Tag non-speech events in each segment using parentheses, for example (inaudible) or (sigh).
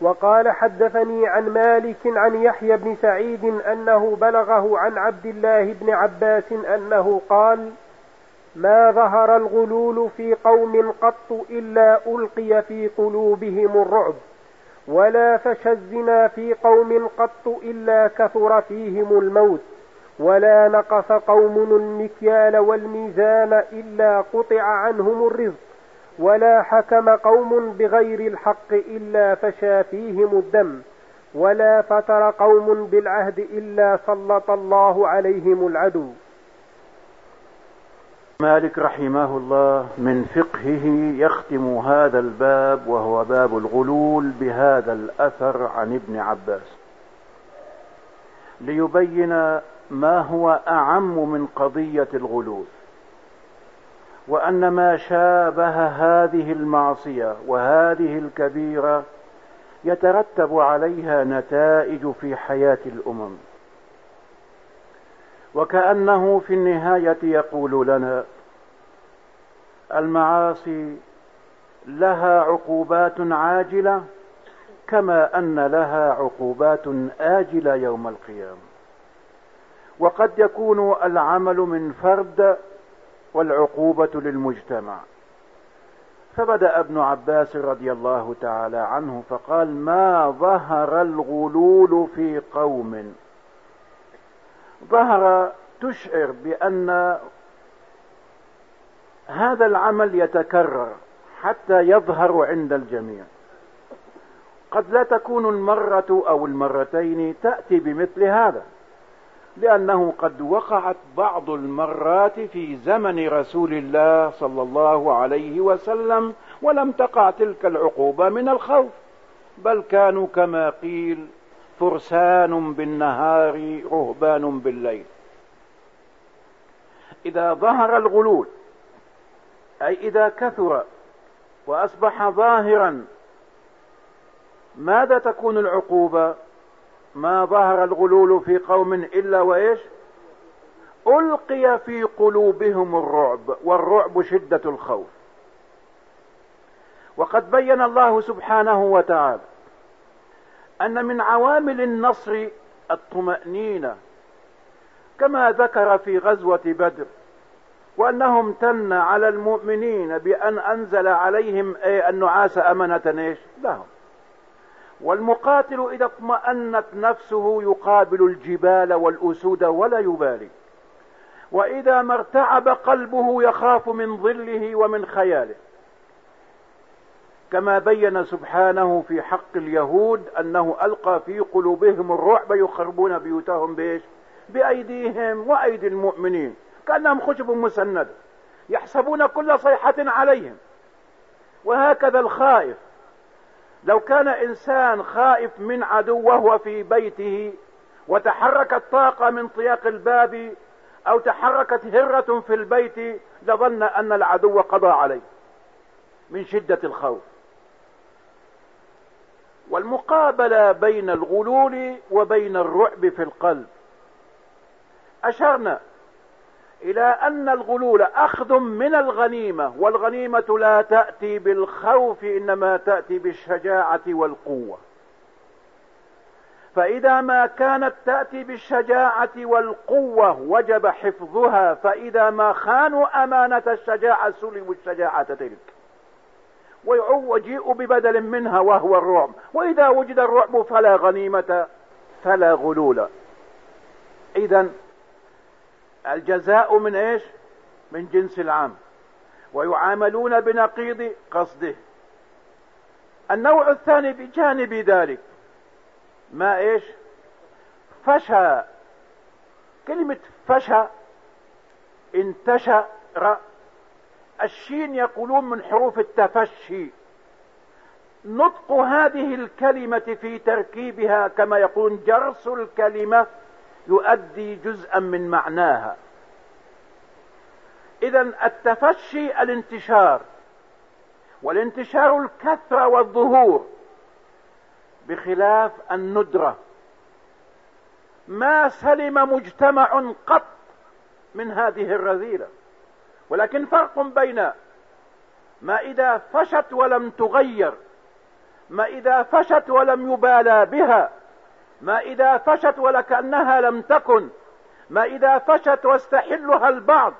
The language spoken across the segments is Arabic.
وقال حدثني عن مالك عن يحيى بن سعيد أنه بلغه عن عبد الله بن عباس أنه قال ما ظهر الغلول في قوم قط إلا ألقي في قلوبهم الرعب ولا فشى الزنا في قوم قط إلا كثر فيهم الموت ولا نقص قوم المكيال والميزان إلا قطع عنهم الرزق ولا حكم قوم بغير الحق إلا فشى فيهم الدم ولا فتر قوم بالعهد إلا سلط الله عليهم العدو. مالك رحمه الله من فقهه يختم هذا الباب وهو باب الغلول بهذا الأثر عن ابن عباس. ليبين ما هو أعم من قضية الغلول. وأن ما شابه هذه المعصية وهذه الكبيرة يترتب عليها نتائج في حياة الأمم. وكأنه في النهاية يقول لنا المعاصي لها عقوبات عاجلة كما أن لها عقوبات آجلة يوم القيامة. وقد يكون العمل من فرد والعقوبة للمجتمع. فبدأ ابن عباس رضي الله تعالى عنه فقال ما ظهر الغلول في قوم ظهر تشعر بأن هذا العمل يتكرر حتى يظهر عند الجميع. قد لا تكون المرة أو المرتين تأتي بمثل هذا. لأنه قد وقعت بعض المرات في زمن رسول الله صلى الله عليه وسلم ولم تقع تلك العقوبة من الخوف بل كانوا كما قيل فرسان بالنهار رهبان بالليل. إذا ظهر الغلول أي إذا كثر وأصبح ظاهرا ماذا تكون العقوبة؟ ما ظهر الغلول في قوم إلا وإيش؟ ألقي في قلوبهم الرعب والرعب شدة الخوف. وقد بين الله سبحانه وتعالى أن من عوامل النصر الطمأنينة كما ذكر في غزوة بدر وأنهم امتن على المؤمنين بأن أنزل عليهم النعاس أمنة إيش؟ لهم. والمقاتل إذا اطمأنت نفسه يقابل الجبال والأسود ولا يبالي. وإذا ما ارتعب قلبه يخاف من ظله ومن خياله. كما بين سبحانه في حق اليهود أنه ألقى في قلوبهم الرعب يخربون بيوتهم بإيش؟ بأيديهم وأيدي المؤمنين. كأنهم خشب مسند. يحسبون كل صيحة عليهم. وهكذا الخائف. لو كان إنسان خائف من عدو وهو في بيته وتحركت طاقة من طياق الباب أو تحركت هرة في البيت لظن أن العدو قضى عليه من شدة الخوف. والمقابلة بين الغلول وبين الرعب في القلب. أشرنا إلى أن الغلول أخذ من الغنيمة والغنيمة لا تأتي بالخوف إنما تأتي بالشجاعة والقوة. فإذا ما كانت تأتي بالشجاعة والقوة وجب حفظها. فإذا ما خانوا أمانة الشجاعة سلبوا الشجاعة تلك. ويجيء ببدل منها وهو الرعب. وإذا وجد الرعب فلا غنيمة فلا غلول. اذا الجزاء من إيش؟ من جنس العام. ويعاملون بنقيض قصده. النوع الثاني بجانب ذلك. ما إيش؟ فشى. كلمة فشى انتشر. الشين يقولون من حروف التفشي. نطق هذه الكلمة في تركيبها كما يقولون جرس الكلمة يؤدي جزءا من معناها. اذا التفشي الانتشار والانتشار الكثرة والظهور بخلاف الندرة. ما سلم مجتمع قط من هذه الرذيلة ولكن فرق بين ما إذا فشت ولم تغير ما إذا فشت ولم يبالى بها ما إذا فشت ولكأنها لم تكن ما إذا فشت واستحلها البعض.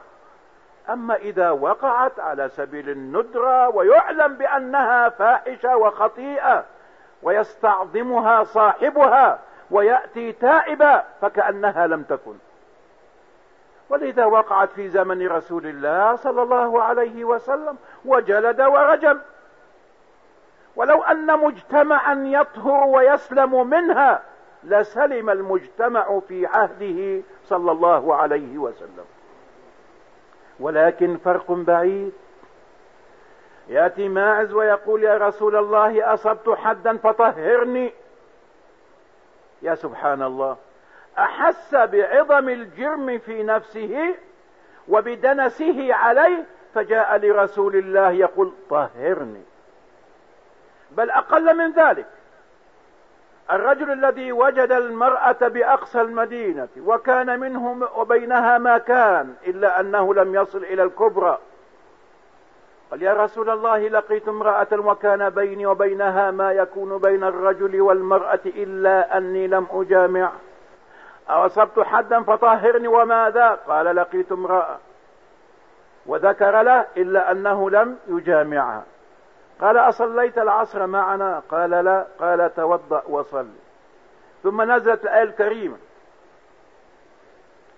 أما إذا وقعت على سبيل الندرة ويعلم بأنها فاحشة وخطيئة ويستعظمها صاحبها ويأتي تائبا فكأنها لم تكن. ولذا وقعت في زمن رسول الله صلى الله عليه وسلم وجلد ورجم. ولو أن مجتمعا يطهر ويسلم منها لسلم المجتمع في عهده صلى الله عليه وسلم. ولكن فرق بعيد. يأتي ماعز ويقول يا رسول الله أصبت حدا فطهرني. يا سبحان الله أحس بعظم الجرم في نفسه وبدنسه عليه فجاء لرسول الله يقول طهرني. بل أقل من ذلك الرجل الذي وجد المرأة بأقصى المدينة وكان منه وبينها ما كان إلا أنه لم يصل إلى الكبرى. قال يا رسول الله لقيت امرأة وكان بيني وبينها ما يكون بين الرجل والمرأة إلا أني لم أجامع. أصبت حدا فطهرني وماذا؟ قال لقيت امرأة. وذكر له إلا أنه لم يجامعها. قال أصليت العصر معنا؟ قال لا. قال توضأ وصل ثم نزلت الآية الكريمة.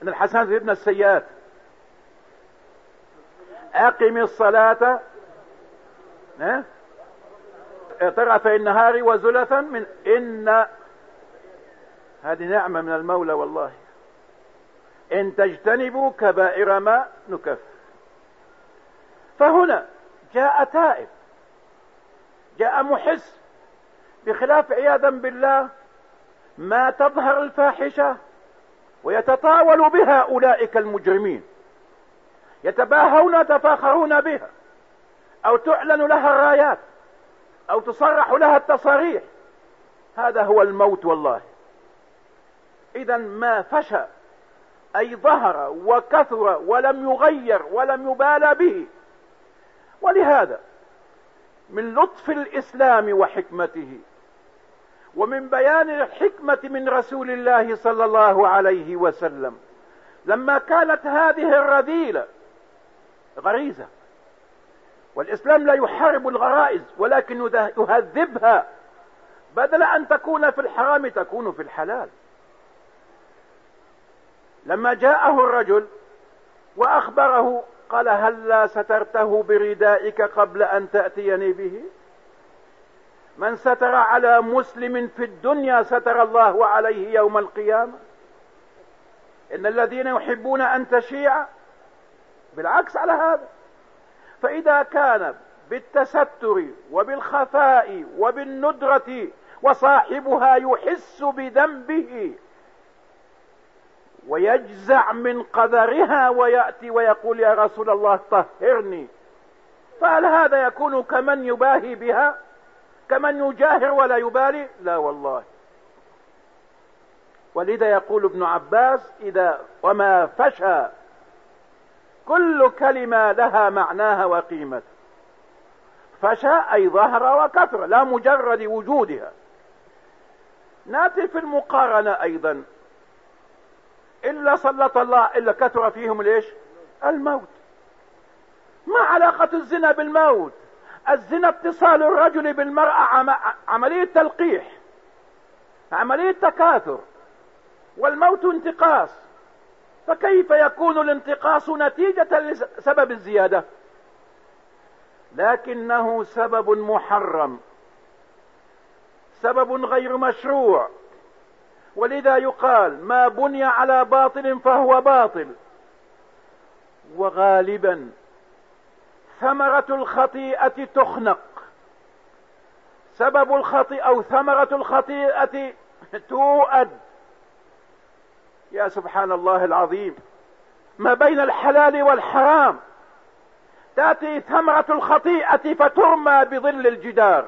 أن الحسنات ابن السيئات. أقم الصلاة. طرفي النهار وزلفا من إن هذه نعمة من المولى والله. إن تجتنبوا كبائر ما نكف فهنا جاء تائب. جاء محس بخلاف عياذا بالله ما تظهر الفاحشة ويتطاول بها أولئك المجرمين يتباهون يتفاخرون بها أو تعلن لها الرايات أو تصرح لها التصاريح هذا هو الموت والله. إذا ما فشى أي ظهر وكثر ولم يغير ولم يبالى به. ولهذا من لطف الإسلام وحكمته ومن بيان الحكمة من رسول الله صلى الله عليه وسلم. لما كانت هذه الرذيلة غريزة والإسلام لا يحارب الغرائز ولكن يهذبها. بدل أن تكون في الحرام تكون في الحلال. لما جاءه الرجل وأخبره قال هلا سترته بردائك قبل أن تأتيني به؟ من ستر على مسلم في الدنيا ستر الله عليه يوم القيامة. إن الذين يحبون أن تشيع بالعكس على هذا. فإذا كان بالتستر وبالخفاء وبالندرة وصاحبها يحس بذنبه ويجزع من قذرها ويأتي ويقول يا رسول الله طهرني. فهل هذا يكون كمن يباهي بها؟ كمن يجاهر ولا يبالي؟ لا والله. ولذا يقول ابن عباس إذا وما فشى كل كلمة لها معناها وقيمتها فشى أي ظهر وكثر لا مجرد وجودها. نأتي في المقارنة أيضا. إلا سلط الله إلا كثر فيهم ليش؟ الموت. ما علاقة الزنا بالموت؟ الزنا اتصال الرجل بالمرأة عملية تلقيح عملية تكاثر والموت انتقاص. فكيف يكون الانتقاص نتيجة لسبب الزيادة؟ لكنه سبب محرم سبب غير مشروع. ولذا يقال ما بني على باطل فهو باطل. وغالبا ثمرة الخطيئة تخنق. سبب الخطيئة أو ثمرة الخطيئة توأد. يا سبحان الله العظيم ما بين الحلال والحرام. تأتي ثمرة الخطيئة فترمى بظل الجدار.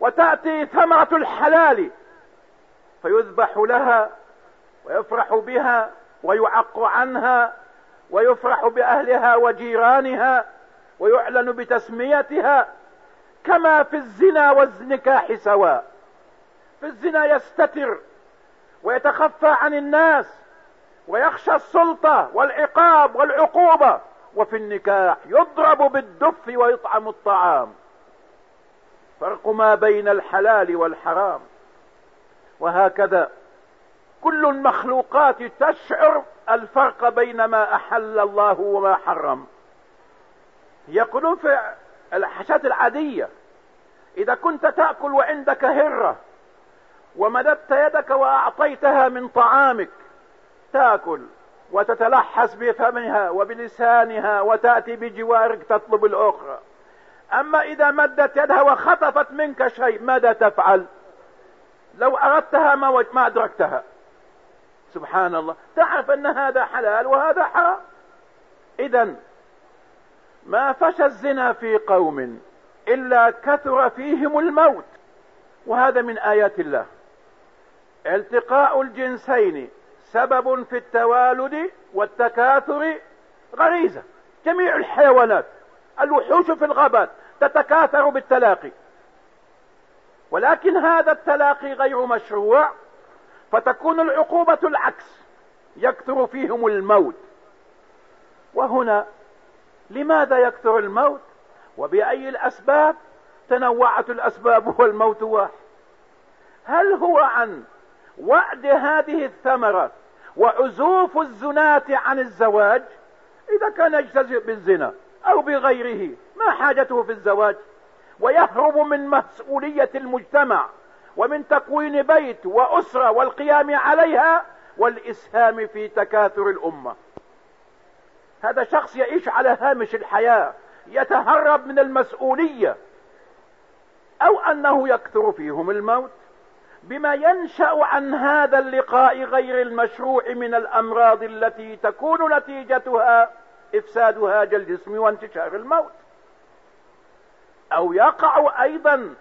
وتأتي ثمرة الحلال فيذبح لها ويفرح بها ويعق عنها ويفرح بأهلها وجيرانها ويعلن بتسميتها كما في الزنا والنكاح سواء. في الزنا يستتر ويتخفى عن الناس ويخشى السلطة والعقاب والعقوبة وفي النكاح يضرب بالدف ويطعم الطعام. فرق ما بين الحلال والحرام. وهكذا. كل المخلوقات تشعر الفرق بين ما أحل الله وما حرم. يقولون في الحشات العادية إذا كنت تأكل وعندك هرة ومددت يدك وأعطيتها من طعامك تأكل وتتلحس بفمها وبلسانها وتأتي بجوارك تطلب الأخرى. أما إذا مدت يدها وخطفت منك شيء ماذا تفعل؟ لو أردتها ما, ما أدركتها. سبحان الله. تعرف أن هذا حلال وهذا حرام. اذا ما فشى الزنا في قوم إلا كثر فيهم الموت. وهذا من آيات الله. التقاء الجنسين سبب في التوالد والتكاثر غريزة. جميع الحيوانات الوحوش في الغابات تتكاثر بالتلاقي. ولكن هذا التلاقي غير مشروع فتكون العقوبة العكس يكثر فيهم الموت. وهنا لماذا يكثر الموت؟ وبأي الأسباب؟ تنوعت الأسباب (laughs) والموت واحد. هل هو عن وعد هذه الثمرة وعزوف الزناة عن الزواج؟ إذا كان يجتزئ بالزنا أو بغيره ما حاجته في الزواج؟ ويهرب من مسؤولية المجتمع ومن تكوين بيت وأسرة والقيام عليها والإسهام في تكاثر الأمة. هذا شخص يعيش على هامش الحياة يتهرب من المسؤولية أو أنه يكثر فيهم الموت. بما ينشأ عن هذا اللقاء غير المشروع من الأمراض التي تكون نتيجتها إفساد هذا الجسم وانتشار الموت. أو يقع أيضا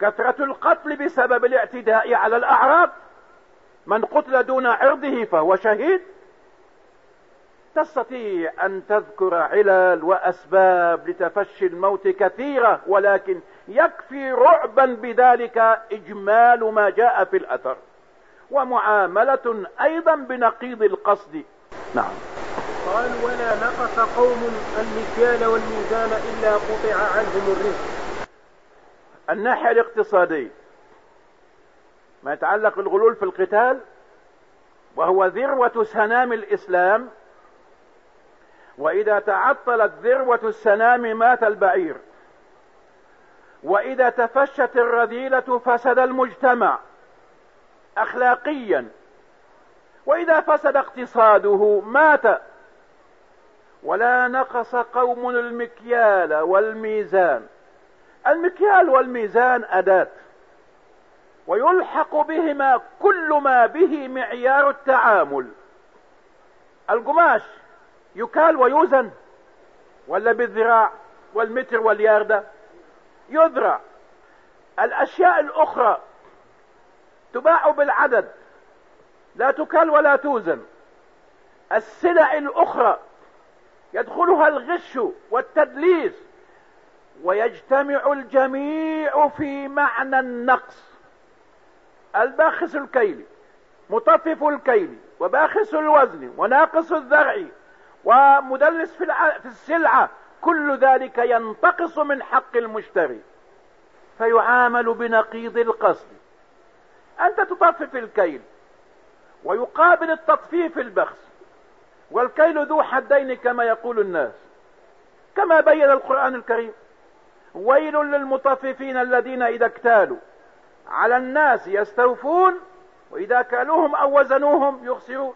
كثرة القتل بسبب الاعتداء على الأعراض. من قتل دون عرضه فهو شهيد. تستطيع أن تذكر علل وأسباب لتفشي الموت كثيرة ولكن يكفي رعبا بذلك إجمال ما جاء في الأثر. ومعاملة أيضا بنقيض القصد. نعم. قال ولا نقص قوم المكيال والميزان إلا قطع عنهم الرزق. الناحية الاقتصادية ما يتعلق بالغلول في القتال وهو ذروة سنام الإسلام وإذا تعطلت ذروة السنام مات البعير وإذا تفشت الرذيلة فسد المجتمع أخلاقيا وإذا فسد اقتصاده مات ولا نقص قوم المكيال والميزان. المكيال والميزان أداة ويلحق بهما كل ما به معيار التعامل. القماش يكال ويوزن ولا بالذراع والمتر والياردة يذرع. الأشياء الأخرى تباع بالعدد لا تكال ولا توزن. السلع الأخرى يدخلها الغش والتدليس ويجتمع الجميع في معنى النقص. الباخس الكيل مطفف الكيل وباخس الوزن وناقص الذرع ومدلس في, السلعة كل ذلك ينتقص من حق المشتري. فيعامل بنقيض القصد. أنت تطفف الكيل ويقابل التطفيف البخس. والكيل ذو حدين كما يقول الناس. كما بين القرآن الكريم. ويل للمطففين الذين إذا اكتالوا. على الناس يستوفون وإذا كالوهم أو وزنوهم يخسرون.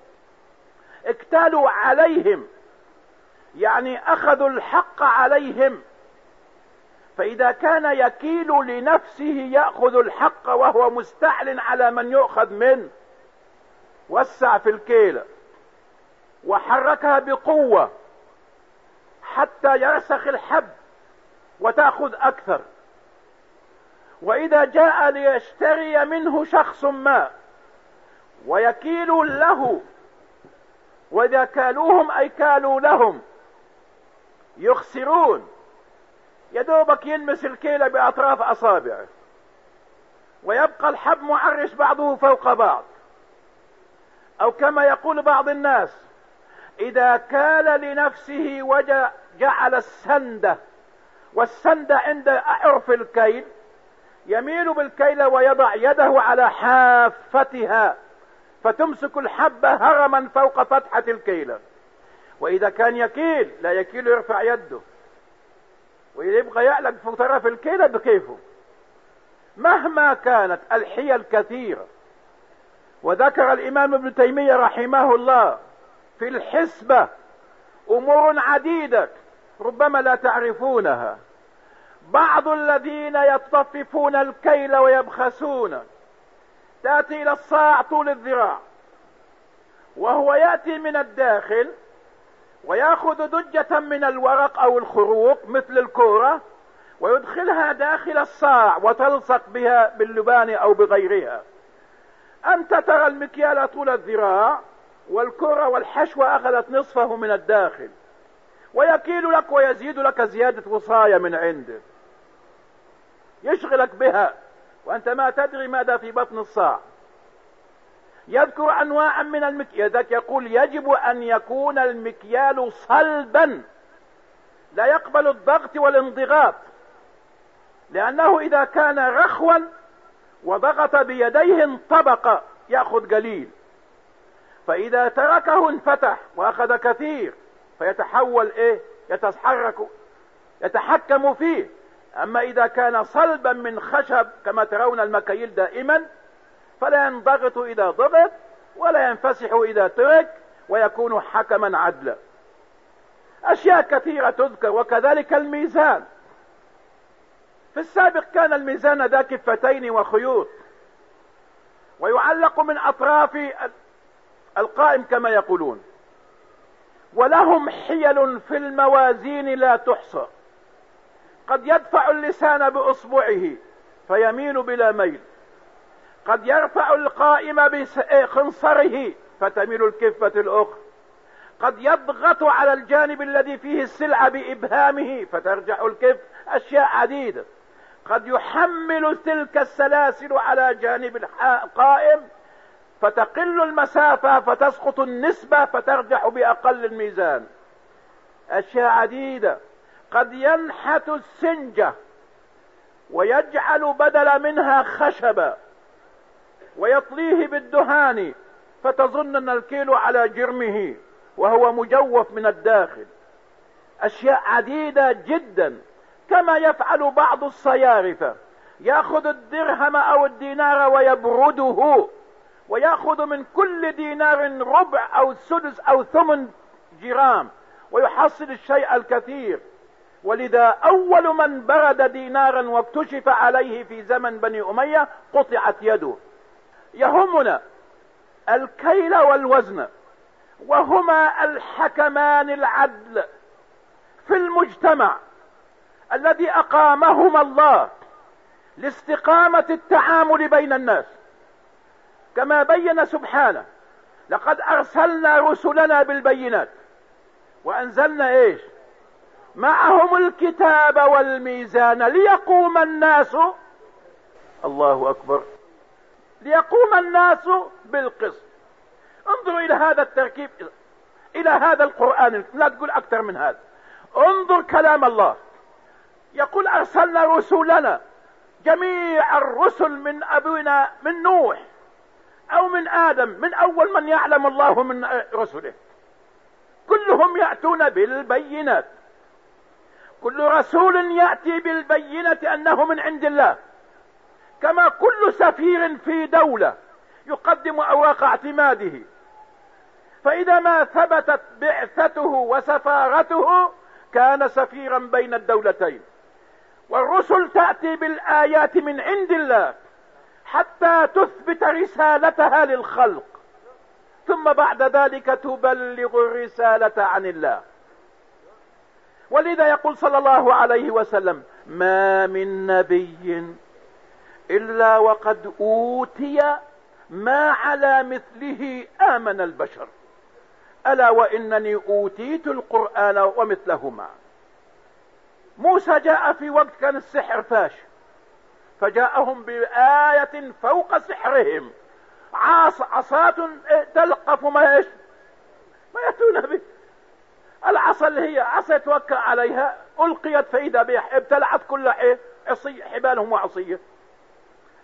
اكتالوا عليهم. يعني أخذوا الحق عليهم. فإذا كان يكيل لنفسه يأخذ الحق وهو مستعل على من يؤخذ منه. وسع في الكيلة وحركها بقوة حتى يرسخ الحب وتأخذ أكثر. وإذا جاء ليشتري منه شخص ما ويكيل له وإذا كالوهم أي كالوا لهم يخسرون. يدوبك يلمس الكيلة بأطراف أصابعه ويبقى الحب معرش بعضه فوق بعض. أو كما يقول بعض الناس إذا كال لنفسه وجعل السندة والسندة عند عرف الكيل يميل بالكيل ويضع يده على حافتها فتمسك الحبة هرما فوق فتحة الكيلة وإذا كان يكيل لا يكيل يرفع يده. وإذا يبغى يعلق في طرف الكيلة بكيفه مهما كانت الحيل كثيرة وذكر الإمام ابن تيمية رحمه الله في الحسبة أمور عديدة ربما لا تعرفونها. بعض الذين يطففون الكيل ويبخسون تأتي إلى الصاع طول الذراع. وهو يأتي من الداخل ويأخذ دجة من الورق أو الخروق مثل الكورة ويدخلها داخل الصاع وتلصق بها باللبان أو بغيرها. أنت ترى المكيال طول الذراع والكرة والحشوة أخذت نصفه من الداخل. ويكيل لك ويزيد لك زيادة وصاية من عنده. يشغلك بها وأنت ما تدري ماذا في بطن الصاع. يذكر أنواعا من المكيال يقول يجب أن يكون المكيال صلبا. لا يقبل الضغط والانضغاط. لأنه إذا كان رخوا وضغط بيديه انطبق يأخذ قليل. فإذا تركه انفتح وأخذ كثير فيتحول إيه؟ يتحرك يتحكم فيه. أما إذا كان صلبا من خشب كما ترون المكاييل دائما فلا ينضغط إذا ضغط ولا ينفسح إذا ترك ويكون حكما عدلا. أشياء كثيرة تذكر وكذلك الميزان. في السابق كان الميزان ذا كفتين وخيوط ويعلق من أطراف القائم كما يقولون. ولهم حيل في الموازين لا تحصى. قد يدفع اللسان بأصبعه فيميل بلا ميل. قد يرفع القائم بخنصره فتميل الكفة الأخرى. قد يضغط على الجانب الذي فيه السلعة بإبهامه فترجع الكف أشياء عديدة. قد يحمل تلك السلاسل على جانب القائم فتقل المسافة فتسقط النسبة فترجح بأقل الميزان. أشياء عديدة. قد ينحت السنجة ويجعل بدل منها خشبا ويطليه بالدهان فتظن ان الكيلو على جرمه وهو مجوف من الداخل. أشياء عديدة جدا كما يفعل بعض الصيارفة. يأخذ الدرهم أو الدينار ويبرده. ويأخذ من كل دينار ربع أو سدس أو ثمن جرام ويحصل الشيء الكثير. ولذا أول من برد دينارا واكتشف عليه في زمن بني أمية قطعت يده. يهمنا الكيل والوزن وهما الحكمان العدل في المجتمع الذي أقامهما الله لاستقامة التعامل بين الناس. كما بين سبحانه لقد أرسلنا رسلنا بالبينات. وأنزلنا إيش؟ معهم الكتاب والميزان ليقوم الناس. الله أكبر. ليقوم الناس بالقسط. انظروا إلى هذا التركيب إلى هذا القرآن. لا تقول أكثر من هذا. انظر كلام الله. يقول أرسلنا رسلنا. جميع الرسل من أبونا من نوح. أو من آدم من أول من يعلم الله من رسله. كلهم يأتون بالبينات. كل رسول يأتي بالبينة أنه من عند الله. كما كل سفير في دولة يقدم أوراق اعتماده. فإذا ما ثبتت بعثته وسفارته كان سفيرا بين الدولتين. والرسل تأتي بالآيات من عند الله. حتى تثبت رسالتها للخلق. ثم بعد ذلك تبلغ الرسالة عن الله. ولذا يقول صلى الله عليه وسلم ما من نبي إلا وقد أوتي ما على مثله آمن البشر. ألا وإنني أوتيت القرآن ومثله معه موسى جاء في وقت كان السحر فاش فجاءهم بآية فوق سحرهم. عاص عصاة تلقف ما إيش؟ ما يأتون به. العصا اللي هي عصا يتوكل عليها ألقيت فإذا بها ابتلعت كل عصي حبالهم وعصية.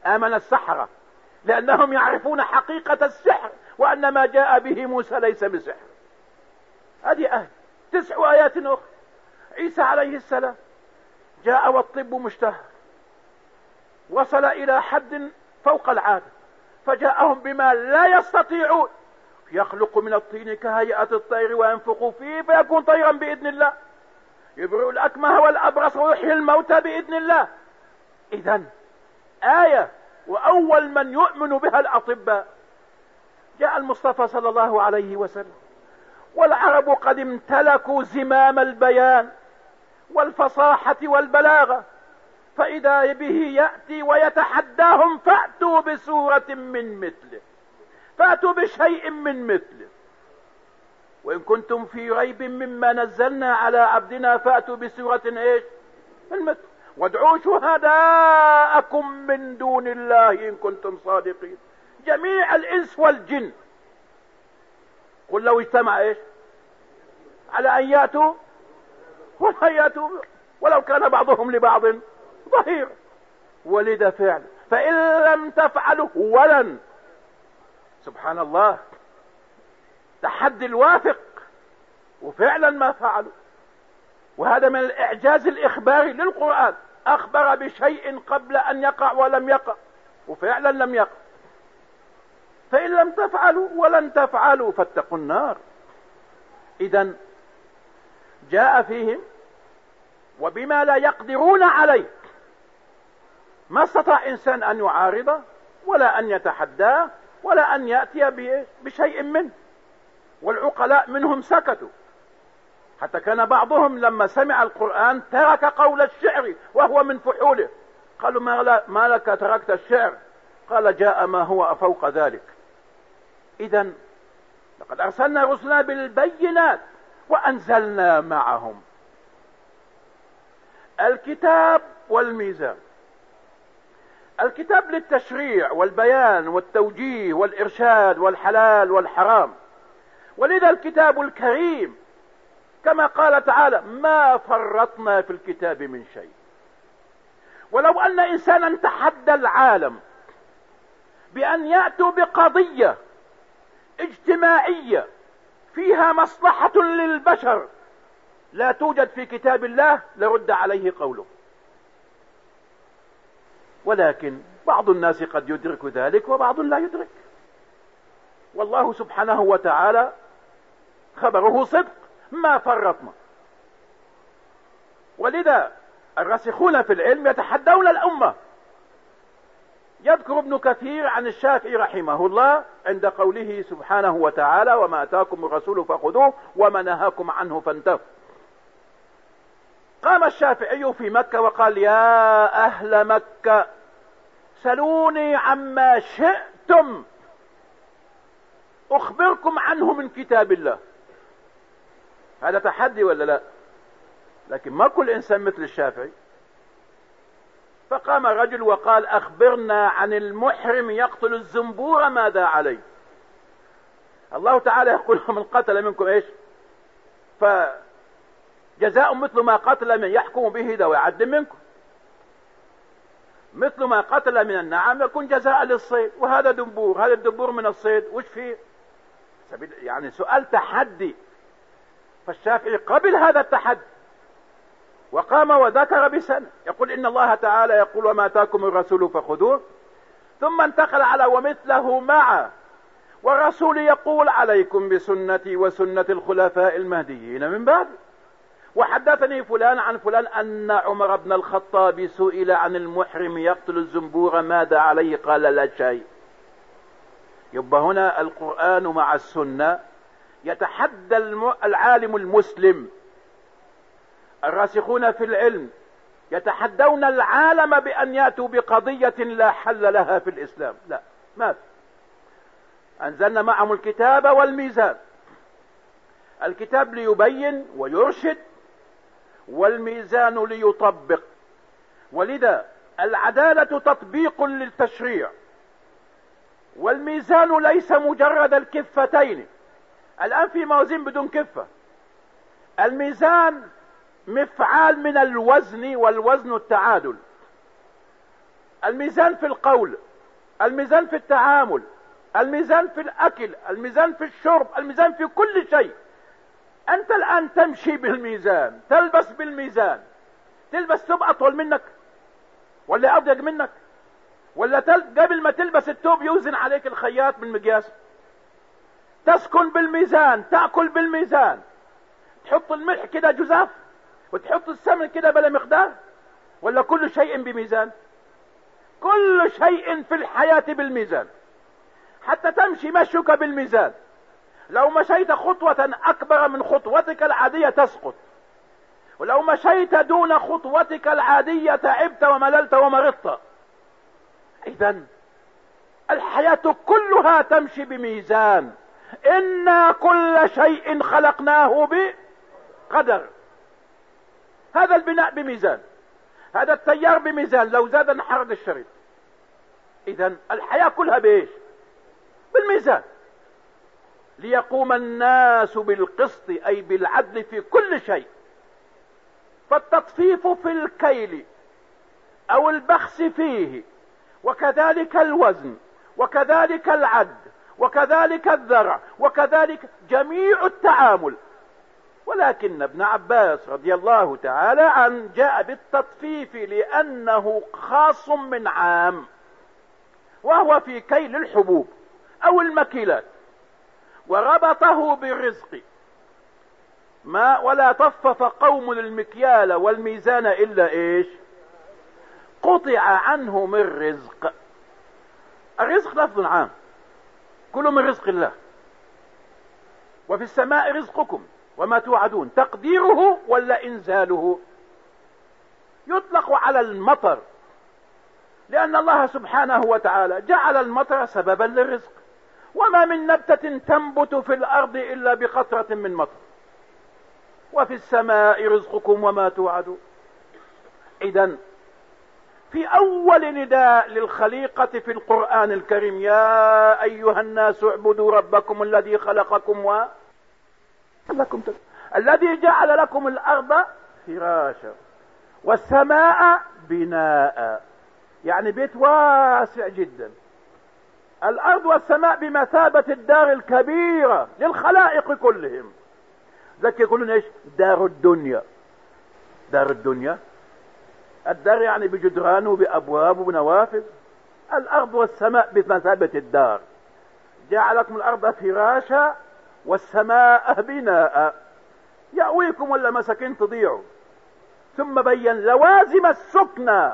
آمن السحرة لأنهم يعرفون حقيقة السحر وأن ما جاء به موسى ليس بسحر. هذه آية. تسع آيات أخرى. عيسى عليه السلام. جاء والطب مشتهر وصل إلى حد فوق العادة فجاءهم بما لا يستطيعون. يخلق من الطين كهيئة الطير وينفخ فيه فيكون طيرا بإذن الله. يبرئ الأكمه والأبرص ويحيي الموتى بإذن الله. إذا آية وأول من يؤمن بها الأطباء. جاء المصطفى صلى الله عليه وسلم. والعرب قد امتلكوا زمام البيان والفصاحة والبلاغة. فإذا به يأتي ويتحداهم فأتوا بسورة من مثله. فأتوا بشيء من مثله. وإن كنتم في ريب مما نزلنا على عبدنا فأتوا بسورة إيش؟ من مثله وادعوا شهداءكم من دون الله إن كنتم صادقين. جميع الإنس والجن. قل لو اجتمع إيش؟ على أن يأتوا. يأتوا. ولو كان بعضهم لبعض. ظهير ولد فعل. فإن لم تفعلوا ولن. سبحان الله. تحدي الواثق. وفعلا ما فعلوا وهذا من الإعجاز الإخباري للقرآن. أخبر بشيء قبل أن يقع ولم يقع. وفعلا لم يقع. فإن لم تفعلوا ولن تفعلوا فاتقوا النار. إذا جاء فيهم. وبما لا يقدرون عليه. ما استطاع إنسان أن يعارضه ولا أن يتحداه ولا أن يأتي بشيء منه. والعقلاء منهم سكتوا. حتى كان بعضهم لما سمع القرآن ترك قول الشعر وهو من فحوله. قالوا ما لك تركت الشعر؟ قال جاء ما هو فوق ذلك. إذا لقد أرسلنا رسلنا بالبينات وأنزلنا معهم. الكتاب والميزان. الكتاب للتشريع والبيان والتوجيه والإرشاد والحلال والحرام. ولذا الكتاب الكريم كما قال تعالى ما فرطنا في الكتاب من شيء ولو أن إنسانا تحدى العالم بأن يأتوا بقضية اجتماعية فيها مصلحة للبشر لا توجد في كتاب الله لرد عليه قوله. ولكن بعض الناس قد يدرك ذلك وبعض لا يدرك. والله سبحانه وتعالى خبره صدق ما فرطنا. ولذا الراسخون في العلم يتحدون الأمة. يذكر ابن كثير عن الشافعي رحمه الله عند قوله سبحانه وتعالى وما أتاكم الرسول فخذوه وما نهاكم عنه فانتهوا. قام الشافعي في مكة وقال يا أهل مكة سلوني عما شئتم أخبركم عنه من كتاب الله. هذا تحدي ولا لا؟ لكن ما كل إنسان مثل الشافعي. فقام رجل وقال أخبرنا عن المحرم يقتل الزنبور ماذا عليه؟ الله تعالى يقول من قتل منكم إيش؟ فجزاء مثل ما قتل من يحكم به ذوي عد منكم. مثل ما قتل من النعم يكون جزاء للصيد. وهذا دنبور هذا الدنبور من الصيد. وش فيه؟ يعني سؤال تحدي. فالشافعي قبل هذا التحدي. وقام وذكر بسنة. يقول إن الله تعالى يقول وما آتاكم الرسول فخذوه. ثم انتقل على ومثله مع والرسول يقول عليكم بسنتي وسنة الخلفاء المهديين من بعد وحدثني فلان عن فلان أن عمر بن الخطاب سئل عن المحرم يقتل الزنبور ماذا عليه؟ قال لا شيء. يبقى هنا القرآن مع السنة. يتحدى العالم المسلم. الراسخون في العلم يتحدون العالم بأن يأتوا بقضية لا حل لها في الإسلام. لا ما في. أنزلنا معهم الكتاب والميزان. الكتاب ليبين ويرشد والميزان ليطبق. ولذا العدالة تطبيق للتشريع. والميزان ليس مجرد الكفتين. الآن في موازين بدون كفة. الميزان مفعال من الوزن والوزن التعادل. الميزان في القول الميزان في التعامل الميزان في الأكل الميزان في الشرب الميزان في كل شيء. أنت الآن تمشي بالميزان تلبس بالميزان. تلبس ثوب أطول منك ولا أضيق منك ولا تل... قبل ما تلبس الثوب يوزن عليك الخياط بالمقياس. تسكن بالميزان تأكل بالميزان. تحط الملح كده جزاف وتحط السمن كده بلا مقدار ولا كل شيء بميزان؟ كل شيء في الحياة بالميزان. حتى تمشي مشيك بالميزان. لو مشيت خطوة أكبر من خطوتك العادية تسقط. ولو مشيت دون خطوتك العادية تعبت ومللت ومرضت. إذا الحياة كلها تمشي بميزان. إنا كل شيء خلقناه بقدر. هذا البناء بميزان. هذا التيار بميزان. لو زاد انحرق الشريط. إذا الحياة كلها بإيش؟ بالميزان. ليقوم الناس بالقسط أي بالعدل في كل شيء. فالتطفيف في الكيل أو البخس فيه وكذلك الوزن وكذلك العد وكذلك الذرع وكذلك جميع التعامل. ولكن ابن عباس رضي الله تعالى عن جاء بالتطفيف لأنه خاص من عام وهو في كيل الحبوب أو المكيلات. وربطه بالرزق ما ولا طفف قوم المكيال والميزان إلا إيش؟ قطع عنه من رزق الرزق لفظ عام. كله من رزق الله. وفي السماء رزقكم. وما توعدون. تقديره ولا إنزاله؟ يطلق على المطر. لأن الله سبحانه وتعالى جعل المطر سببا للرزق. وما من نبتة تنبت في الأرض إلا بقطرة من مطر. وفي السماء رزقكم وما توعدون. اذا في أول نداء للخليقة في القرآن الكريم يا أيها الناس اعبدوا ربكم الذي خلقكم و لكم. الذي جعل لكم الأرض فراشا والسماء بناء. يعني بيت واسع جدا. الأرض والسماء بمثابة الدار الكبيرة للخلائق كلهم. ذلك يقولون إيش؟ دار الدنيا. دار الدنيا. الدار يعني بجدران وبأبواب وبنوافذ. الأرض والسماء بمثابة الدار. جعلكم الأرض فراشا والسماء بناء. يأويكم ولا مساكين تضيعوا. ثم بين لوازم السكنى.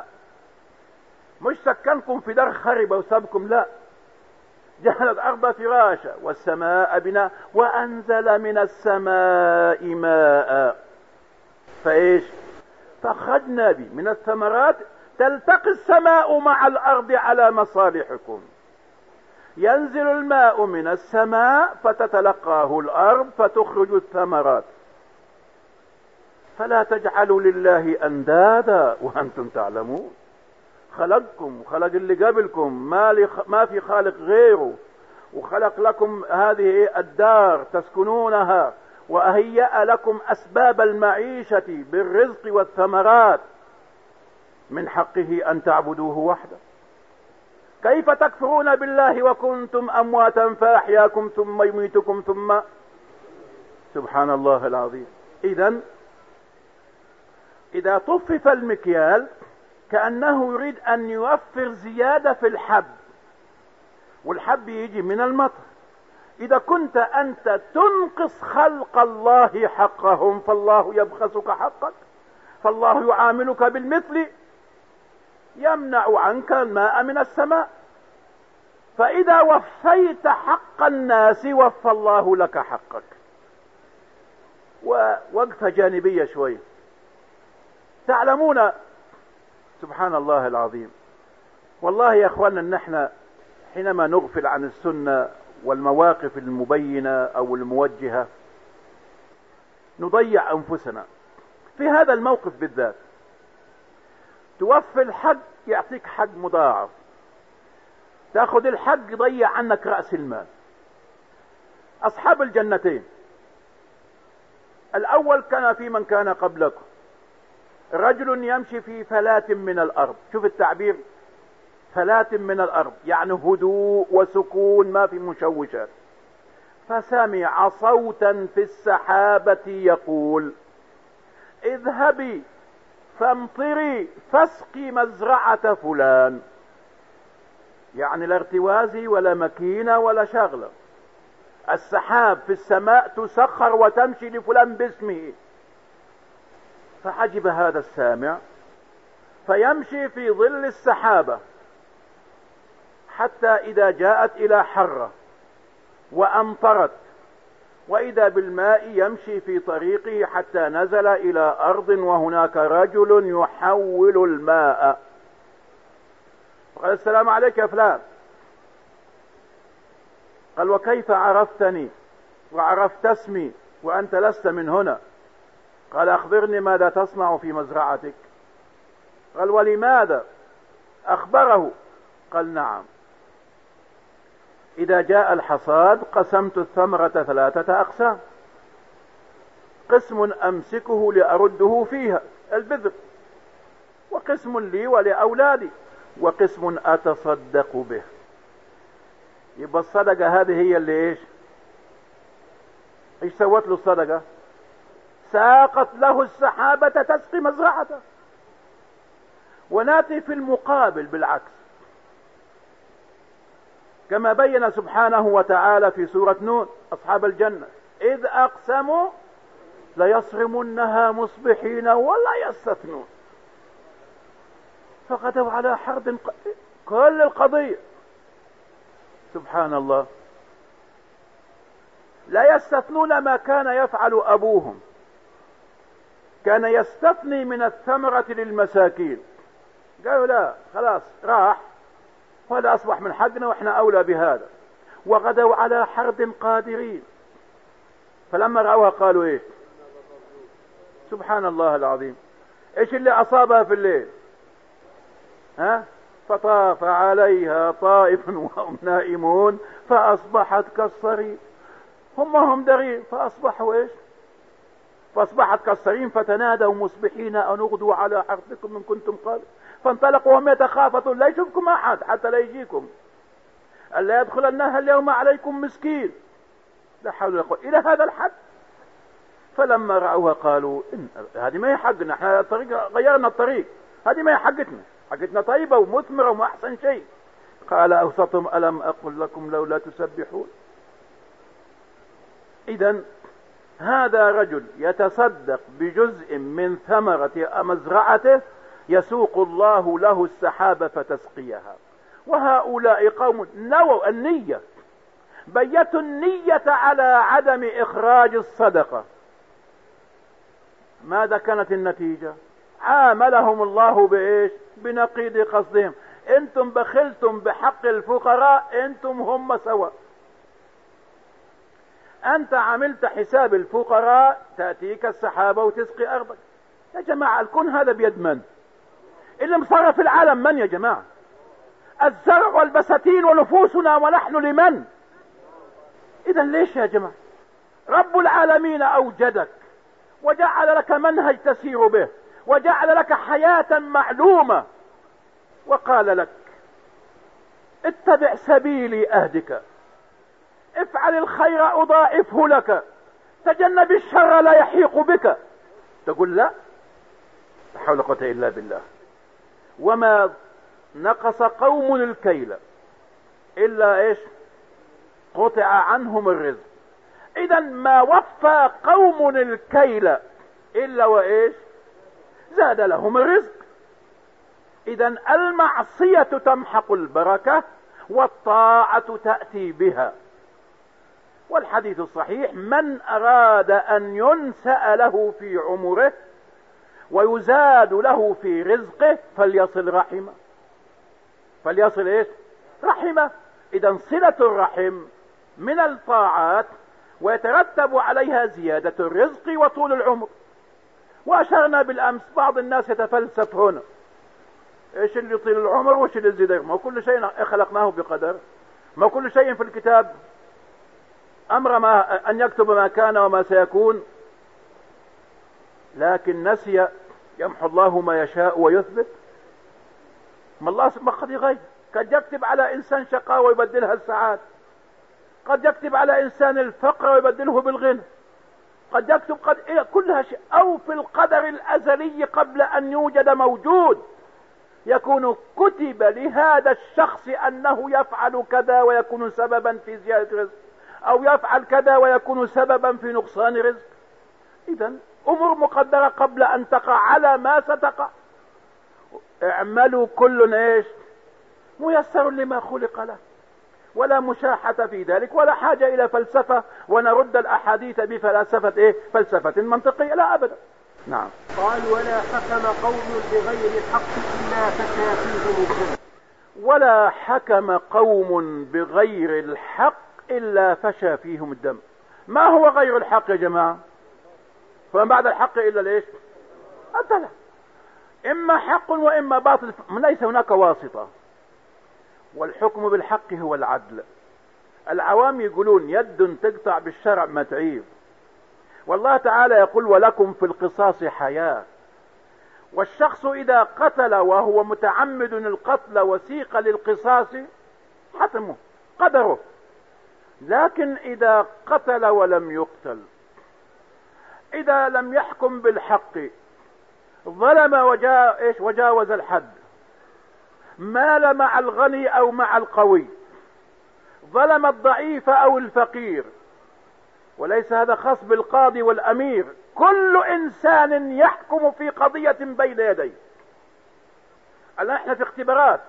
مش سكنكم في دار خربة وسابكم لا. جعل الأرض فراشا والسماء بناء وأنزل من السماء ماء. فإيش؟ فأخرجنا به من الثمرات تلتقي السماء مع الأرض على مصالحكم. ينزل الماء من السماء فتتلقاه الأرض فتخرج الثمرات. فلا تجعلوا لله أندادا وأنتم تعلمون. خلقكم وخلق اللي قبلكم. ما, ما في خالق غيره. وخلق لكم هذه الدار تسكنونها وأهيأ لكم أسباب المعيشة بالرزق والثمرات. من حقه أن تعبدوه وحده. كيف تكفرون بالله وكنتم أمواتا فأحياكم ثم يميتكم ثم؟ سبحان الله العظيم. اذا إذا طفف المكيال كأنه يريد أن يوفر زيادة في الحب. والحب يجي من المطر. إذا كنت أنت تنقص خلق الله حقهم فالله يبخسك حقك فالله يعاملك بالمثل يمنع عنك الماء من السماء. فإذا وفيت حق الناس وفى الله لك حقك. ووقفة جانبية شوي. تعلمون سبحان الله العظيم. والله يا اخوانا ان إحنا حينما نغفل عن السنة والمواقف المبينة أو الموجهة نضيع أنفسنا في هذا الموقف بالذات. توفي الحق يعطيك حق مضاعف. تأخذ الحق يضيع عنك رأس المال. أصحاب الجنتين. الأول كان في من كان قبلكم رجل يمشي في فلاة من الأرض. شوف التعبير. فلاة من الأرض. يعني هدوء وسكون ما في مشوشات فسمع صوتا في السحابة يقول اذهبي فامطري فاسقي مزرعة فلان. يعني لا ارتوازي ولا مكينة ولا شغلة. السحاب في السماء تسخر وتمشي لفلان باسمه. فعجب هذا السامع فيمشي في ظل السحابة حتى إذا جاءت إلى حرة وأمطرت وإذا بالماء يمشي في طريقه حتى نزل إلى أرض وهناك رجل يحول الماء. قال السلام عليك يا فلان. قال وكيف عرفتني؟ وعرفت اسمي وأنت لست من هنا؟ قال أخبرني ماذا تصنع في مزرعتك؟ قال ولماذا؟ أخبره. قال نعم. إذا جاء الحصاد قسمت الثمرة ثلاثة أقسام. قسم أمسكه لأرده فيها البذر. وقسم لي ولأولادي. وقسم أتصدق به. يبقى الصدقة هذه هي اللي إيش؟ إيش سوت له الصدقة؟ ساقت له السحابة تسقي مزرعته وناتي في المقابل بالعكس. كما بين سبحانه وتعالى في سورة نون أصحاب الجنة إذ أقسموا ليصرمنها مصبحين ولا يستثنون. فغدوا على حرب كل القضية. سبحان الله. لا يستثنون ما كان يفعل أبوهم. كان يستثني من الثمرة للمساكين. قالوا لا خلاص راح. وهذا أصبح من حقنا وإحنا أولى بهذا. وغدوا على حرب قادرين. فلما رأوها قالوا إيه؟ سبحان الله العظيم. إيش اللي أصابها في الليل؟ ها؟ فطاف عليها طائف (laughs) وهم نائمون فأصبحت كالصريم هم هم دغين فأصبحوا إيش؟ فأصبحت كالصريم فتنادوا مصبحين أن اغدوا على حرثكم إن كنتم قادر فانطلقوا وهم يتخافتون لا يشوفكم أحد حتى لا يجيكم. ألا يدخلنها اليوم عليكم مسكين. لا حول ولا قوة إلى هذا الحد. فلما رأوها قالوا إن هذه ما هي حقنا إحنا الطريق غيرنا الطريق. هذه ما هي حقتنا. حقتنا طيبة ومثمرة وما أحسن شيء. قال أوسطهم ألم أقل لكم لولا تسبحون؟ إذا هذا رجل يتصدق بجزء من ثمرة مزرعته يسوق الله له السحاب فتسقيها. وهؤلاء قوم نووا النية بيتوا النية على عدم إخراج الصدقة. ماذا كانت النتيجة؟ عاملهم الله بإيش؟ بنقيض قصدهم. إنتم بخلتم بحق الفقراء إنتم هم سوا أنت عملت حساب الفقراء تأتيك السحابة وتسقي أرضك. يا جماعة الكون هذا بيد من؟ اللي مصرف العالم من يا جماعة؟ الزرع والبساتين ونفوسنا ونحن لمن؟ إذا ليش يا جماعة؟ رب العالمين أوجدك وجعل لك منهج تسير به وجعل لك حياة معلومة وقال لك اتبع سبيلي أهدك. افعل الخير أضاعفه لك. تجنب الشر لا يحيق بك. تقول لا لا حول قوة إلا بالله. وما نقص قوم الكيل إلا إيش؟ قطع عنهم الرزق. اذا ما وفى قوم الكيل إلا وإيش؟ زاد لهم الرزق. اذا المعصية تمحق البركة والطاعة تأتي بها. والحديث الصحيح من أراد أن ينسأ له في عمره ويزاد له في رزقه فليصل رحمه. فليصل إيش؟ رحمه. إذا صلة الرحم من الطاعات ويترتب عليها زيادة الرزق وطول العمر. وأشرنا بالأمس بعض الناس يتفلسف هنا إيش اللي يطيل العمر؟ وايش اللي يزيد ما كل شيء خلقناه بقدر. ما كل شيء في الكتاب أمر ما أن يكتب ما كان وما سيكون لكن نسي يمحو الله ما يشاء ويثبت. ما الله ما قد يغير. قد يكتب على إنسان شقاء ويبدلها السعادة. قد يكتب على إنسان الفقر ويبدله بالغنى. قد يكتب قد إيه كلها شيء. أو في القدر الأزلي قبل أن يوجد موجود. يكون كتب لهذا الشخص أنه يفعل كذا ويكون سببا في زيادة رزق أو يفعل كذا ويكون سببا في نقصان رزق. اذا أمور مقدرة قبل أن تقع على ما ستقع. اعملوا كل إيش ميسر لما خلق له ولا مشاحة في ذلك ولا حاجة إلى فلسفة ونرد الأحاديث بفلسفة إيه؟ فلسفة منطقية. لا ابدا. نعم. قال ولا حكم قوم بغير الحق إلا فشافيهم الدم ولا حكم قوم بغير الحق إلا فشى فيهم الدم. ما هو غير الحق يا جماعة؟ فما بعد الحق إلا ليش؟ الدلع إما حق وإما باطل. ليس هناك واسطة. والحكم بالحق هو العدل. العوام يقولون يد تقطع بالشرع ما تعيب والله تعالى يقول ولكم في القصاص حياة. والشخص إذا قتل وهو متعمد القتل وسيق للقصاص حتمه قدره. لكن إذا قتل ولم يقتل إذا لم يحكم بالحق ظلم وجا إيش؟ وجاوز الحد. مال مع الغني أو مع القوي ظلم الضعيف أو الفقير. وليس هذا خاص بالقاضي والأمير. كل إنسان يحكم في قضية بين يديه. الآن إحنا في اختبارات.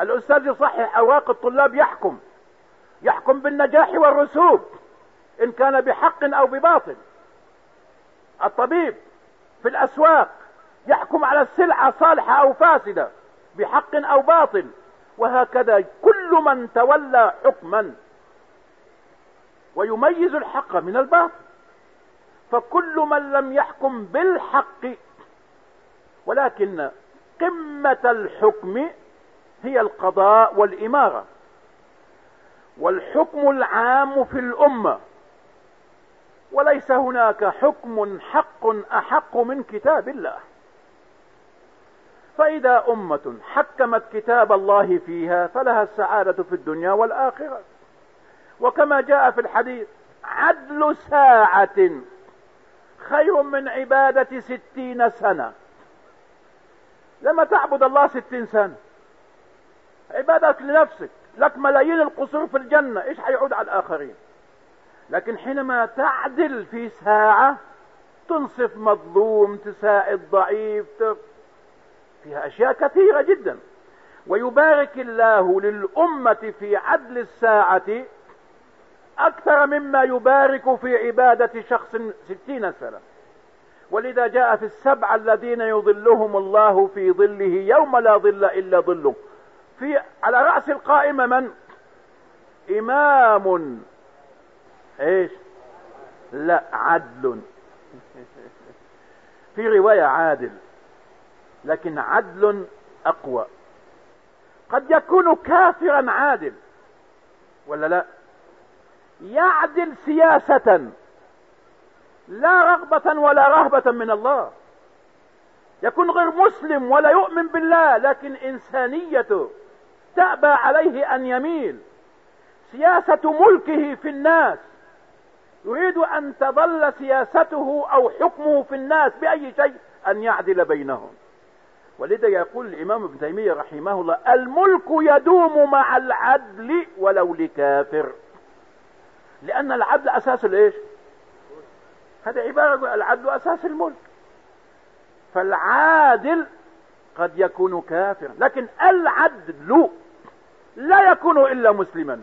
الأستاذ يصحح اوراق الطلاب يحكم. يحكم بالنجاح والرسوب إن كان بحق أو بباطل. الطبيب في الأسواق يحكم على السلعة صالحة أو فاسدة بحق أو باطل وهكذا كل من تولى حكما. ويميز الحق من الباطل فكل من لم يحكم بالحق ولكن قمة الحكم هي القضاء والإمارة. والحكم العام في الأمة. وليس هناك حكم حق أحق من كتاب الله. فإذا أمة حكمت كتاب الله فيها فلها السعادة في الدنيا والآخرة. وكما جاء في الحديث عدل ساعة خير من عبادة ستين سنة. لما تعبد الله ستين سنة؟ عبادك لنفسك. لك ملايين القصور في الجنة إيش حيعود على الآخرين؟ لكن حينما تعدل في ساعة تنصف مظلوم تساعد ضعيف فيها أشياء كثيرة جدا. ويبارك الله للأمة في عدل الساعة أكثر مما يبارك في عبادة شخص ستين سنة. ولذا جاء في السبع الذين يظلهم الله في ظله يوم لا ظل إلا ظله. في على رأس القائمة من؟ إمام. إيش؟ لا عدل. (laughs) في رواية عادل لكن عدل أقوى. قد يكون كافرا عادل ولا لا؟ يعدل سياسة لا رغبة ولا رهبة من الله. يكون غير مسلم ولا يؤمن بالله لكن إنسانيته تأبى عليه أن يميل. سياسة ملكه في الناس. يريد أن تظل سياسته أو حكمه في الناس بأي شيء أن يعدل بينهم. ولذا يقول الإمام ابن تيمية رحمه الله الملك يدوم مع العدل ولو لكافر. لأن العدل أساس الإيش؟ هذه عبارة العدل أساس الملك. فالعادل قد يكون كافرا. لكن العدل لا يكون إلا مسلما.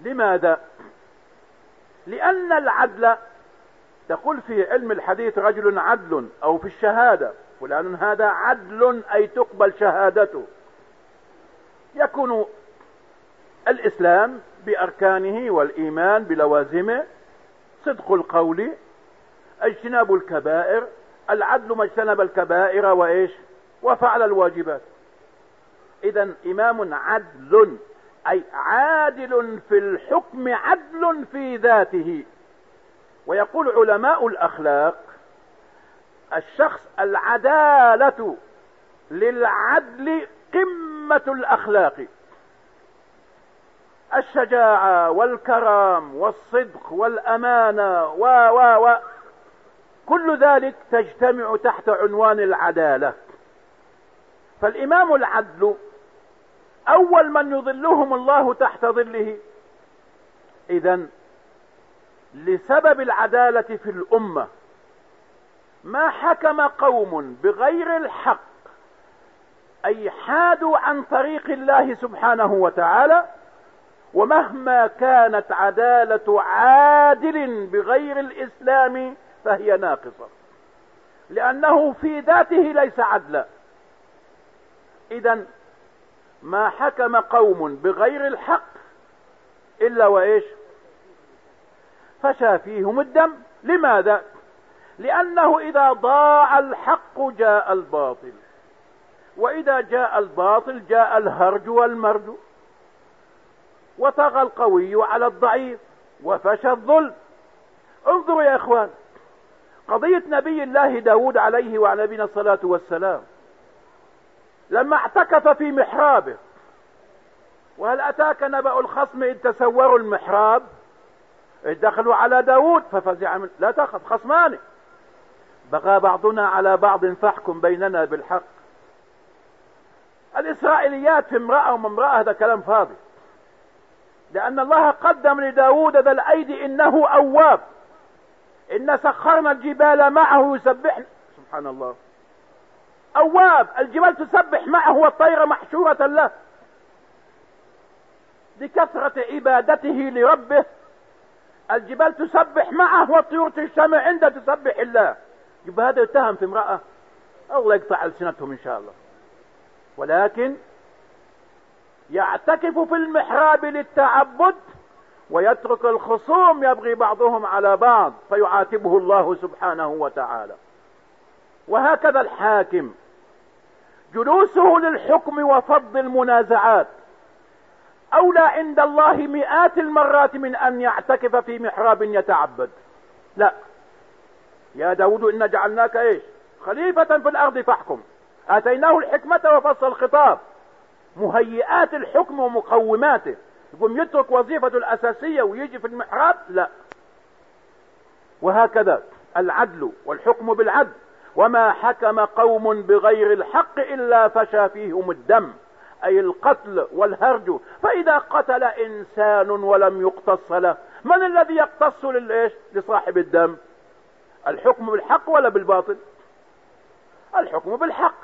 لماذا؟ لأن العدل تقول في علم الحديث رجل عدل أو في الشهادة فلان هذا عدل أي تقبل شهادته. يكون الإسلام بأركانه والإيمان بلوازمه صدق القول اجتناب الكبائر العدل ما اجتنب الكبائر وإيش؟ وفعل الواجبات. اذا إمام عدل أي عادل في الحكم عدل في ذاته. ويقول علماء الأخلاق الشخص العدالة للعدل قمة الأخلاق. الشجاعة والكرم والصدق والأمانة و و و كل ذلك تجتمع تحت عنوان العدالة. فالإمام العدل أول من يظلهم الله تحت ظله. اذا لسبب العدالة في الأمة ما حكم قوم بغير الحق اي حادوا عن طريق الله سبحانه وتعالى؟ ومهما كانت عدالة عادل بغير الإسلام فهي ناقصة. لأنه في ذاته ليس عدلا. اذا ما حكم قوم بغير الحق إلا وإيش؟ فشى فيهم الدم. لماذا؟ لأنه إذا ضاع الحق جاء الباطل. وإذا جاء الباطل جاء الهرج والمرج. وطغى القوي على الضعيف وفشى الظلم. انظروا يا إخوان قضية نبي الله داود عليه وعلى نبينا الصلاة والسلام لما اعتكف في محرابه. وهل أتاك نبأ الخصم إذ تسوروا المحراب؟ إذ دخلوا على داود ففزع من لا تخف خصمان. بغى بعضنا على بعض فاحكم بيننا بالحق. الإسرائيليات في امرأة وامرأة هذا كلام فاضي. لأن الله قدم لداود ذا الايدي إنه أواب. إن سخرنا الجبال معه يسبحن سبحان الله. أواب الجبال تسبح معه والطير محشورة له. بكثرة عبادته لربه الجبال تسبح معه والطيور تجتمع عنده تسبح الله. يبقى هذا يتهم في امرأة. الله يقطع ألسنتهم إن شاء الله. ولكن يعتكف في المحراب للتعبد ويترك الخصوم يبغي بعضهم على بعض فيعاتبه الله سبحانه وتعالى. وهكذا الحاكم. جلوسه للحكم وفض المنازعات. أولى عند الله مئات المرات من أن يعتكف في محراب يتعبد. لا. يا داود إن جعلناك إيش؟ خليفة في الأرض فاحكم. آتيناه الحكمة وفصل الخطاب. مهيئات الحكم ومقوماته. يقوم يترك وظيفته الأساسية ويجي في المحراب؟ لا. وهكذا. العدل والحكم بالعدل. وما حكم قوم بغير الحق إلا فشى فيهم الدم أي القتل والهرج. فإذا قتل إنسان ولم يقتص له من الذي يقتص للايش لصاحب الدم؟ الحكم بالحق ولا بالباطل؟ الحكم بالحق.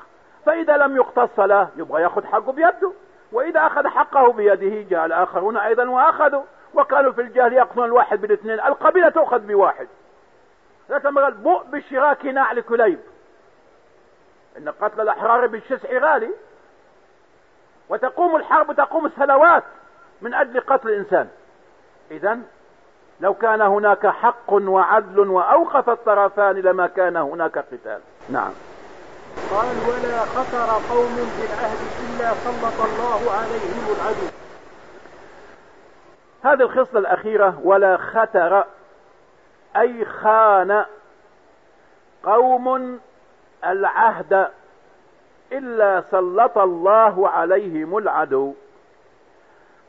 فإذا لم يقتص له يبغى يأخذ حقه بيده. وإذا أخذ حقه بيده جاء الآخرون أيضا وأخذوا. وكانوا في الجهل يقتلون الواحد بالاثنين القبيلة تؤخذ بواحد. قال بؤ بالشراك نعل كليب إن قتل الأحرار بالشسع غالي وتقوم الحرب تقوم سنوات من أجل قتل الإنسان. اذا لو كان هناك حق وعدل وأوقف الطرفان لما كان هناك قتال. نعم. قال ولا خطر قوم بالعهد إلا سلط الله عليهم العدو. هذه الخصلة الأخيرة ولا خطر أي خان قوم العهد إلا سلط الله عليهم العدو.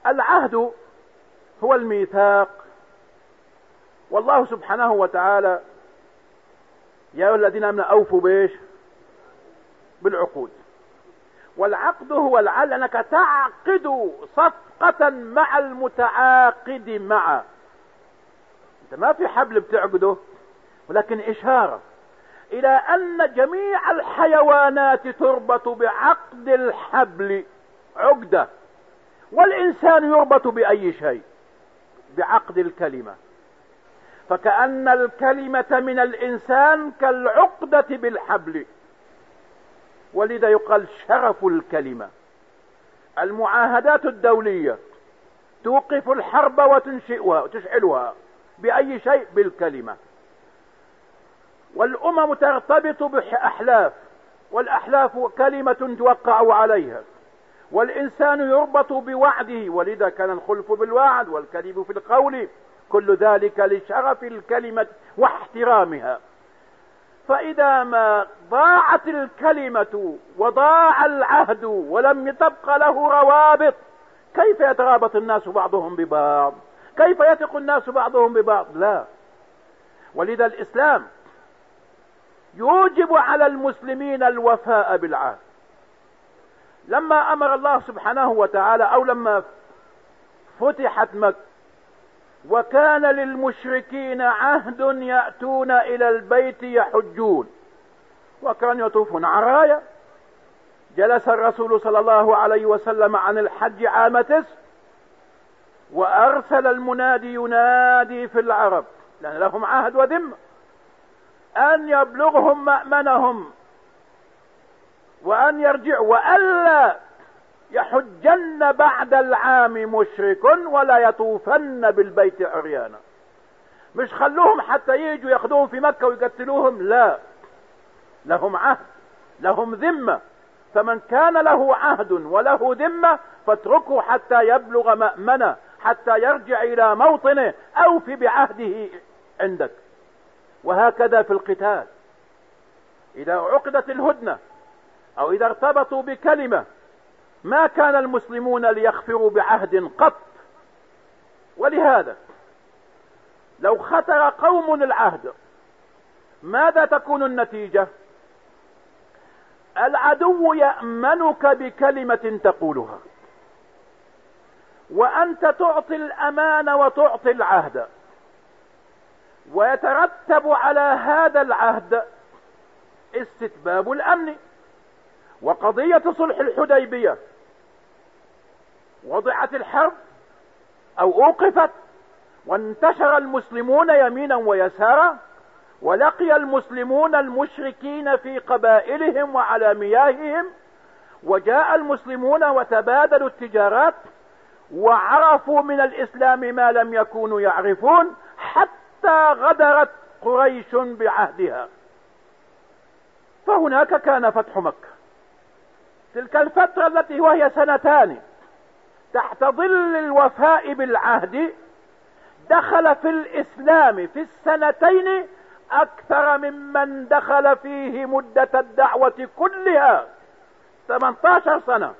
العهد هو الميثاق. والله سبحانه وتعالى يا أيها الذين آمنوا أوفوا بإيش؟ بالعقود. والعقد هو العقد أنك تعقد صفقة مع المتعاقد معه. أنت ما في حبل بتعقده ولكن اشارة إلى أن جميع الحيوانات تربط بعقد الحبل عقدة والإنسان يربط بأي شيء؟ بعقد الكلمة. فكأن الكلمة من الإنسان كالعقدة بالحبل ولذا يقال شرف الكلمة. المعاهدات الدولية توقف الحرب وتنشئها وتشعلها. بأي شيء بالكلمة. والأمم ترتبط بأحلاف والأحلاف كلمة توقع عليها. والإنسان يربط بوعده ولذا كان الخلف بالوعد والكذب في القول كل ذلك لشرف الكلمة واحترامها. فإذا ما ضاعت الكلمة وضاع العهد ولم تبق له روابط كيف يترابط الناس بعضهم ببعض؟ كيف يثق الناس بعضهم ببعض؟ لا. ولذا الإسلام يوجب على المسلمين الوفاء بالعهد. لما أمر الله سبحانه وتعالى أو لما فتحت مكة وكان للمشركين عهد يأتون إلى البيت يحجون. وكان يطوفون عرايا. جلس الرسول صلى الله عليه وسلم عن الحج عام تسع. وأرسل المنادي ينادي في العرب لأن لهم عهد وذمة أن يبلغهم مأمنهم وأن يرجعوا وألا يحجن بعد العام مشرك ولا يطوفن بالبيت عريانا. مش خلوهم حتى يجوا ياخذوهم في مكة ويقتلوهم لا. لهم عهد لهم ذمة. فمن كان له عهد وله ذمة فاتركه حتى يبلغ مأمنه. حتى يرجع إلى موطنه اوفي بعهده عندك. وهكذا في القتال. إذا عقدت الهدنة أو إذا ارتبطوا بكلمة ما كان المسلمون ليخفروا بعهد قط. ولهذا لو خطر قوم العهد ماذا تكون النتيجة؟ العدو يأمنك بكلمة تقولها. وأنت تعطي الأمان وتعطي العهد. ويترتب على هذا العهد استتباب الأمن وقضية صلح الحديبية. وضعت الحرب أو أوقفت وانتشر المسلمون يمينا ويسارا ولقي المسلمون المشركين في قبائلهم وعلى مياههم. وجاء المسلمون وتبادلوا التجارات وعرفوا من الإسلام ما لم يكونوا يعرفون حتى غدرت قريش بعهدها. فهناك كان فتح مكة. تلك الفترة التي وهي سنتان تحت ظل الوفاء بالعهد دخل في الإسلام في السنتين أكثر ممن دخل فيه مدة الدعوة كلها 18 سنة.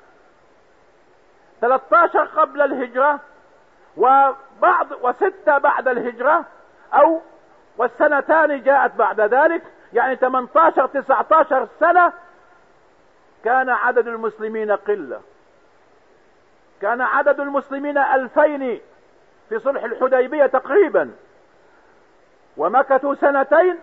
13 قبل الهجرة وبعض وستة بعد الهجرة أو والسنتان جاءت بعد ذلك يعني 18 19 سنة كان عدد المسلمين قلة. كان عدد المسلمين ألفين في صلح الحديبية تقريبا ومكثوا سنتين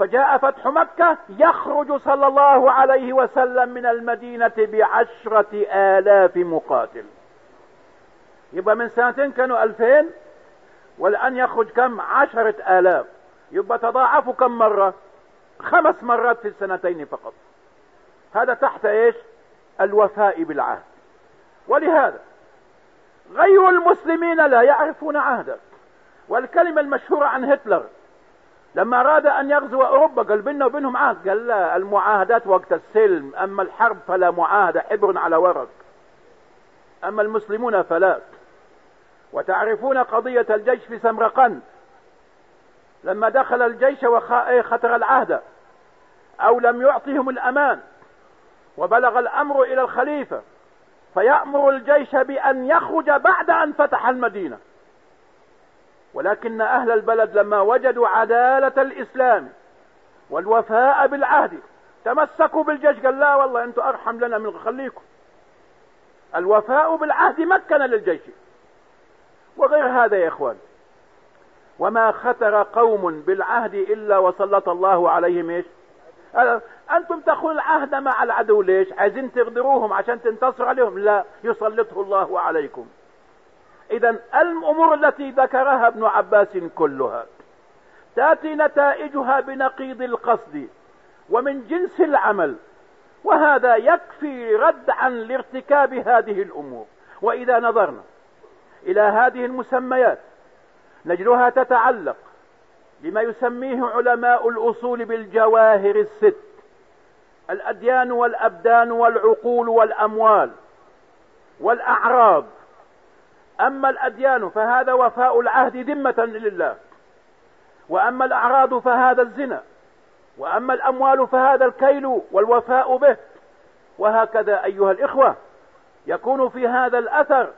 فجاء فتح مكة يخرج صلى الله عليه وسلم من المدينة بعشرة آلاف مقاتل. يبقى من سنتين كانوا ألفين والآن يخرج كم؟ عشرة آلاف. يبقى تضاعفوا كم مرة؟ خمس مرات في السنتين فقط. هذا تحت إيش؟ الوفاء بالعهد. ولهذا غير المسلمين لا يعرفون عهدك. والكلمة المشهورة عن هتلر لما أراد أن يغزو أوروبا قال بيننا وبينهم عهد. قال لا المعاهدات وقت السلم. أما الحرب فلا معاهدة حبر على ورق. أما المسلمون فلا. وتعرفون قضية الجيش في سمرقند. لما دخل الجيش وخطر العهد أو لم يعطهم الأمان وبلغ الأمر إلى الخليفة فيأمر الجيش بأن يخرج بعد أن فتح المدينة. ولكن أهل البلد لما وجدوا عدالة الإسلام والوفاء بالعهد تمسكوا بالجيش قال لا والله أنتم أرحم لنا من خليكم. الوفاء بالعهد مكن للجيش. وغير هذا يا إخوان وما خطر قوم بالعهد إلا وسلط الله عليهم إيش؟ أنتم تخون العهد مع العدو ليش؟ عايزين تغدروهم عشان تنتصر عليهم؟ لا يسلطه الله عليكم. اذا الأمور التي ذكرها ابن عباس كلها تأتي نتائجها بنقيض القصد ومن جنس العمل وهذا يكفي ردعا لارتكاب هذه الأمور. وإذا نظرنا إلى هذه المسميات نجدها تتعلق لما يسميه علماء الأصول بالجواهر الست الأديان والأبدان والعقول والأموال والأعراض. أما الأديان فهذا وفاء العهد ذمة لله. وأما الأعراض فهذا الزنا. وأما الأموال فهذا الكيل والوفاء به. وهكذا أيها الإخوة يكون في هذا الأثر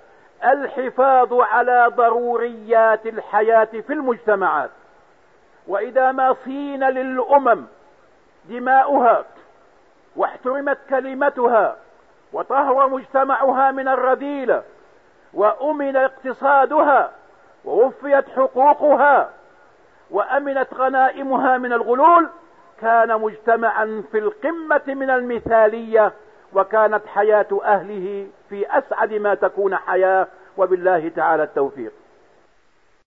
الحفاظ على ضروريات الحياة في المجتمعات. وإذا ما صين للأمم دماؤها واحترمت كلمتها وطهر مجتمعها من الرذيلة وأمن اقتصادها ووفيت حقوقها وأمنت غنائمها من الغلول كان مجتمعا في القمة من المثالية وكانت حياة أهله في أسعد ما تكون حياة وبالله تعالى التوفيق.